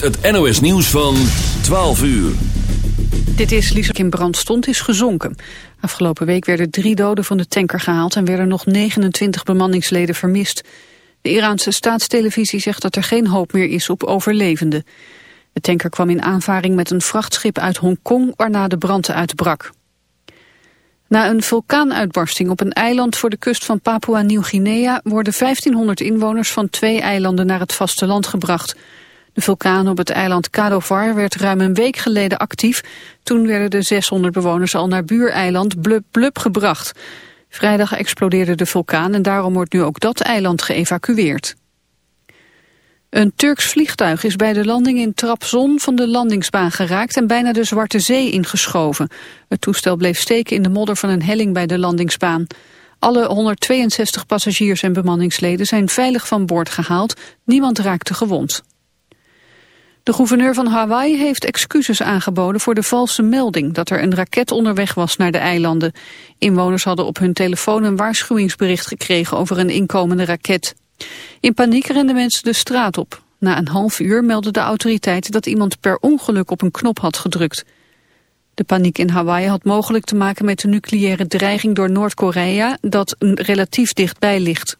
het NOS nieuws van 12 uur. Dit is Lisa in brand stond is gezonken. Afgelopen week werden drie doden van de tanker gehaald... en werden nog 29 bemanningsleden vermist. De Iraanse staatstelevisie zegt dat er geen hoop meer is op overlevenden. De tanker kwam in aanvaring met een vrachtschip uit Hongkong... waarna de brand uitbrak. Na een vulkaanuitbarsting op een eiland voor de kust van Papua-Nieuw-Guinea... worden 1500 inwoners van twee eilanden naar het vasteland gebracht... De vulkaan op het eiland Kadovar werd ruim een week geleden actief. Toen werden de 600 bewoners al naar buureiland Blub Blub gebracht. Vrijdag explodeerde de vulkaan en daarom wordt nu ook dat eiland geëvacueerd. Een Turks vliegtuig is bij de landing in Trabzon van de landingsbaan geraakt en bijna de Zwarte Zee ingeschoven. Het toestel bleef steken in de modder van een helling bij de landingsbaan. Alle 162 passagiers en bemanningsleden zijn veilig van boord gehaald. Niemand raakte gewond. De gouverneur van Hawaii heeft excuses aangeboden voor de valse melding dat er een raket onderweg was naar de eilanden. Inwoners hadden op hun telefoon een waarschuwingsbericht gekregen over een inkomende raket. In paniek renden mensen de straat op. Na een half uur meldde de autoriteit dat iemand per ongeluk op een knop had gedrukt. De paniek in Hawaii had mogelijk te maken met de nucleaire dreiging door Noord-Korea dat relatief dichtbij ligt.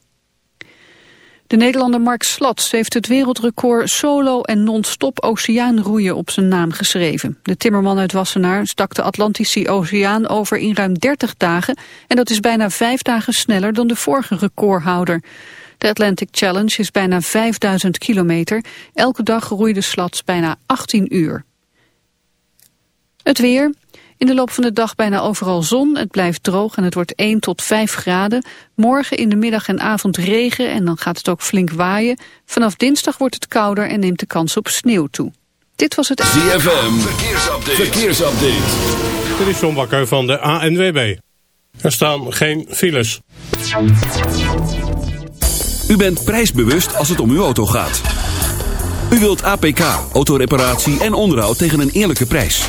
De Nederlander Mark Slats heeft het wereldrecord solo en non-stop oceaanroeien op zijn naam geschreven. De timmerman uit Wassenaar stak de Atlantische Oceaan over in ruim 30 dagen en dat is bijna vijf dagen sneller dan de vorige recordhouder. De Atlantic Challenge is bijna 5000 kilometer. Elke dag roeide Slats bijna 18 uur. Het weer. In de loop van de dag bijna overal zon. Het blijft droog en het wordt 1 tot 5 graden. Morgen in de middag en avond regen en dan gaat het ook flink waaien. Vanaf dinsdag wordt het kouder en neemt de kans op sneeuw toe. Dit was het... ZFM, verkeersupdate. verkeersupdate. Dit is John Bakker van de ANWB. Er staan geen files. U bent prijsbewust als het om uw auto gaat. U wilt APK, autoreparatie en onderhoud tegen een eerlijke prijs.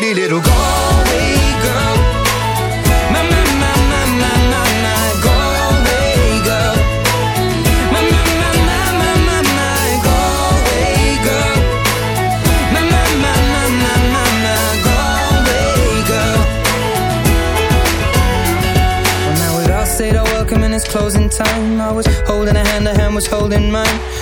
pretty little Galway girl. My, my, my, my, my, my, my girl. My, my, my, my, my, my, my girl. My, my, my, my, my, my, my girl. Well, now we'd all said our welcome and it's closing time. I was holding a hand, a hand was holding mine.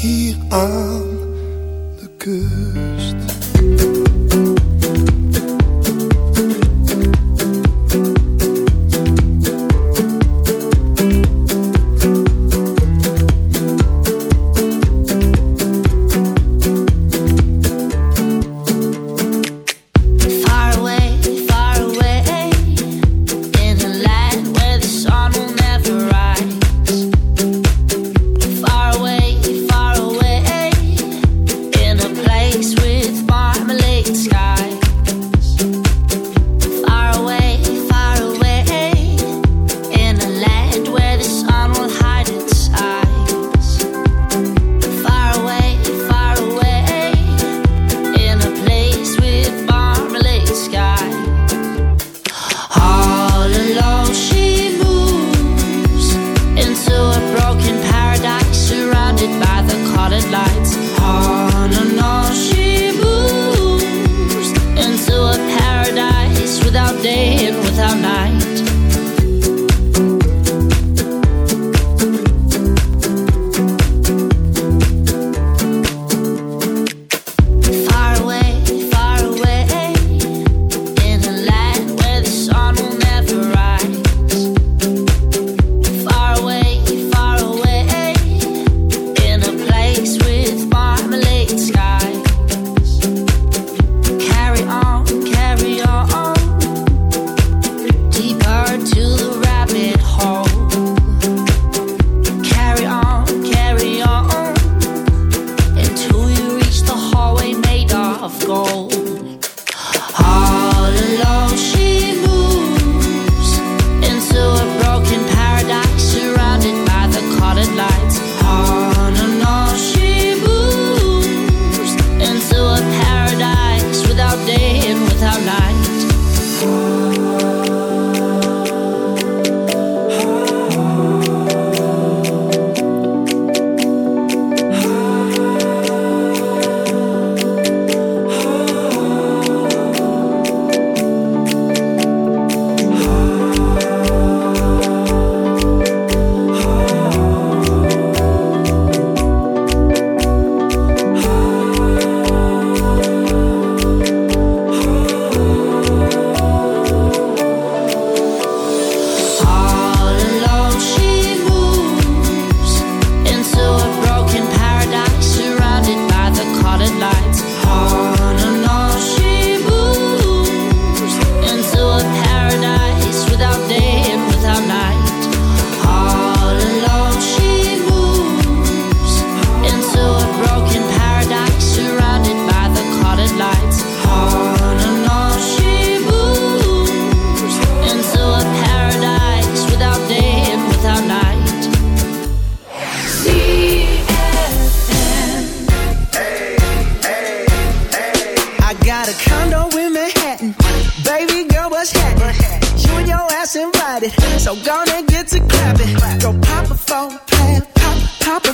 Hier aan de kust.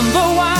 Though I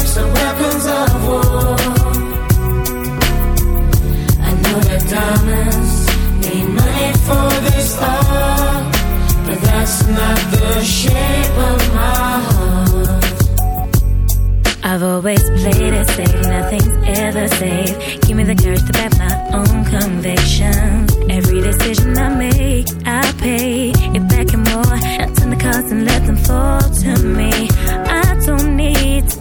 Clubs weapons of war. I know that diamonds need money for this art, but that's not the shape of my heart. I've always played it safe, nothing's ever safe. Give me the courage to back my own convictions. Every decision I make, I pay it back and more. I turn the cards and let them fall to me.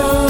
of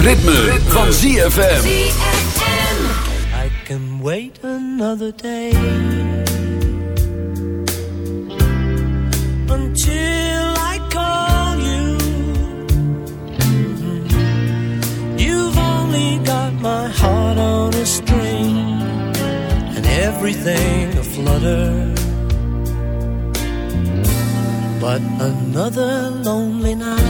Het ritme, van ZFM. I can wait another day until I call you. You've only got my heart on a string and everything aflutter. But another lonely night